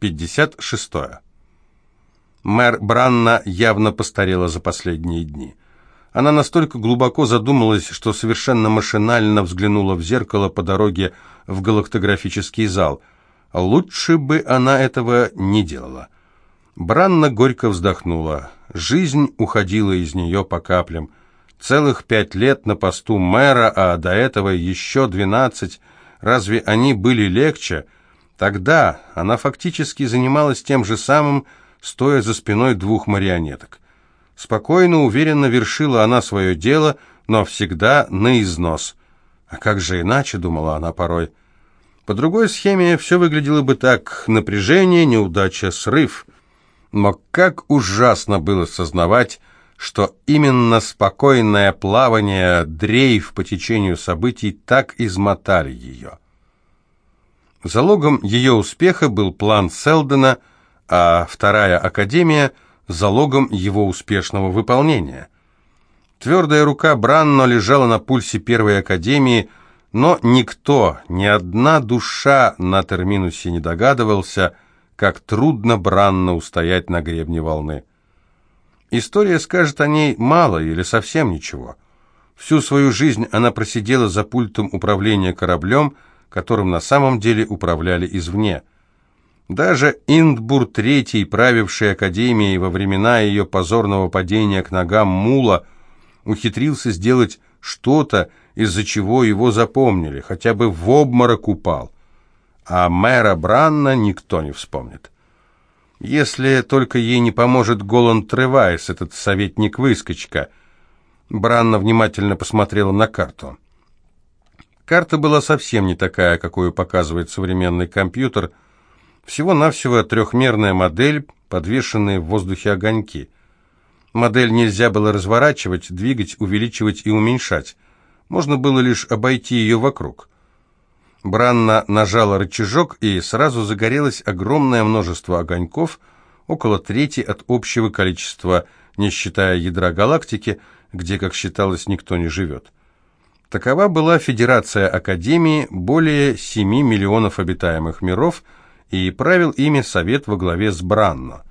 56. Мэр Бранна явно постарела за последние дни. Она настолько глубоко задумалась, что совершенно машинально взглянула в зеркало по дороге в галактографический зал. Лучше бы она этого не делала. Бранна горько вздохнула. Жизнь уходила из нее по каплям. Целых пять лет на посту мэра, а до этого еще двенадцать. Разве они были легче? Тогда она фактически занималась тем же самым, стоя за спиной двух марионеток. Спокойно, уверенно вершила она свое дело, но всегда на износ. А как же иначе, думала она порой. По другой схеме все выглядело бы так. Напряжение, неудача, срыв. Но как ужасно было сознавать, что именно спокойное плавание, дрейф по течению событий так измотали ее. Залогом ее успеха был план Селдена, а вторая академия – залогом его успешного выполнения. Твердая рука Бранно лежала на пульсе первой академии, но никто, ни одна душа на терминусе не догадывался, как трудно Бранно устоять на гребне волны. История скажет о ней мало или совсем ничего. Всю свою жизнь она просидела за пультом управления кораблем, которым на самом деле управляли извне. Даже Индбур III, правивший Академией во времена ее позорного падения к ногам Мула, ухитрился сделать что-то, из-за чего его запомнили, хотя бы в обморок упал. А мэра Бранна никто не вспомнит. Если только ей не поможет Голланд Тревайс, этот советник-выскочка. Бранна внимательно посмотрела на карту. Карта была совсем не такая, какую показывает современный компьютер. Всего-навсего трехмерная модель, подвешенные в воздухе огоньки. Модель нельзя было разворачивать, двигать, увеличивать и уменьшать. Можно было лишь обойти ее вокруг. Бранна нажала рычажок, и сразу загорелось огромное множество огоньков, около трети от общего количества, не считая ядра галактики, где, как считалось, никто не живет. Такова была Федерация Академии, более 7 миллионов обитаемых миров, и правил ими Совет во главе с Бранно.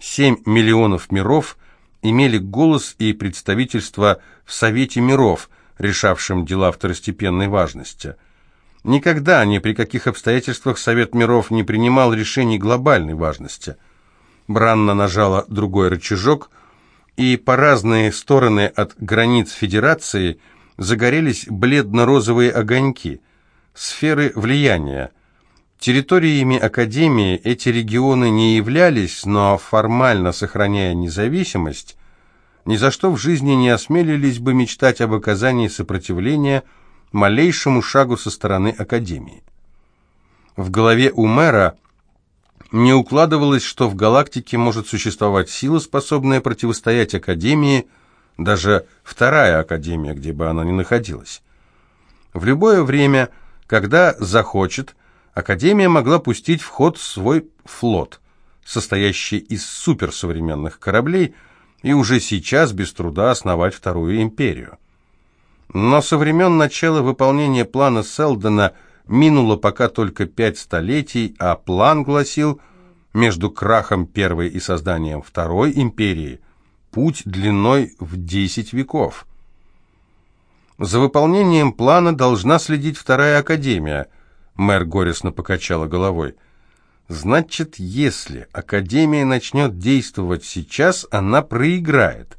7 миллионов миров имели голос и представительство в Совете миров, решавшем дела второстепенной важности – Никогда, ни при каких обстоятельствах Совет миров не принимал решений глобальной важности. Бранна нажала другой рычажок, и по разные стороны от границ Федерации загорелись бледно-розовые огоньки, сферы влияния. Территориями Академии эти регионы не являлись, но формально сохраняя независимость, ни за что в жизни не осмелились бы мечтать об оказании сопротивления – малейшему шагу со стороны Академии. В голове у мэра не укладывалось, что в галактике может существовать сила, способная противостоять Академии, даже вторая Академия, где бы она ни находилась. В любое время, когда захочет, Академия могла пустить в ход свой флот, состоящий из суперсовременных кораблей, и уже сейчас без труда основать Вторую империю. Но со времен начала выполнения плана Селдона минуло пока только пять столетий, а план гласил между крахом первой и созданием второй империи путь длиной в десять веков. За выполнением плана должна следить вторая академия. Мэр горестно покачала головой. Значит, если академия начнет действовать сейчас, она проиграет.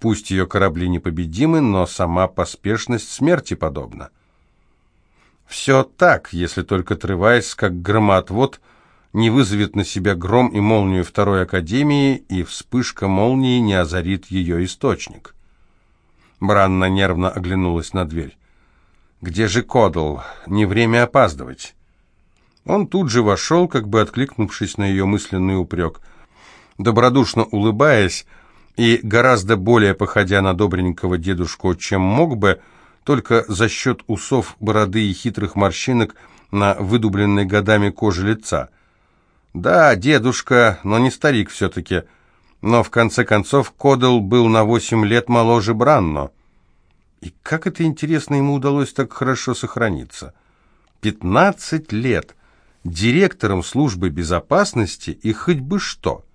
Пусть ее корабли непобедимы, но сама поспешность смерти подобна. Все так, если только Тревайс, как громоотвод, не вызовет на себя гром и молнию Второй Академии, и вспышка молнии не озарит ее источник. Бранна нервно оглянулась на дверь. «Где же Кодл? Не время опаздывать». Он тут же вошел, как бы откликнувшись на ее мысленный упрек. Добродушно улыбаясь, и гораздо более походя на добренького дедушку, чем мог бы, только за счет усов, бороды и хитрых морщинок на выдубленной годами коже лица. Да, дедушка, но не старик все-таки. Но в конце концов Кодел был на восемь лет моложе Бранно. И как это интересно ему удалось так хорошо сохраниться? Пятнадцать лет. директором службы безопасности и хоть бы что.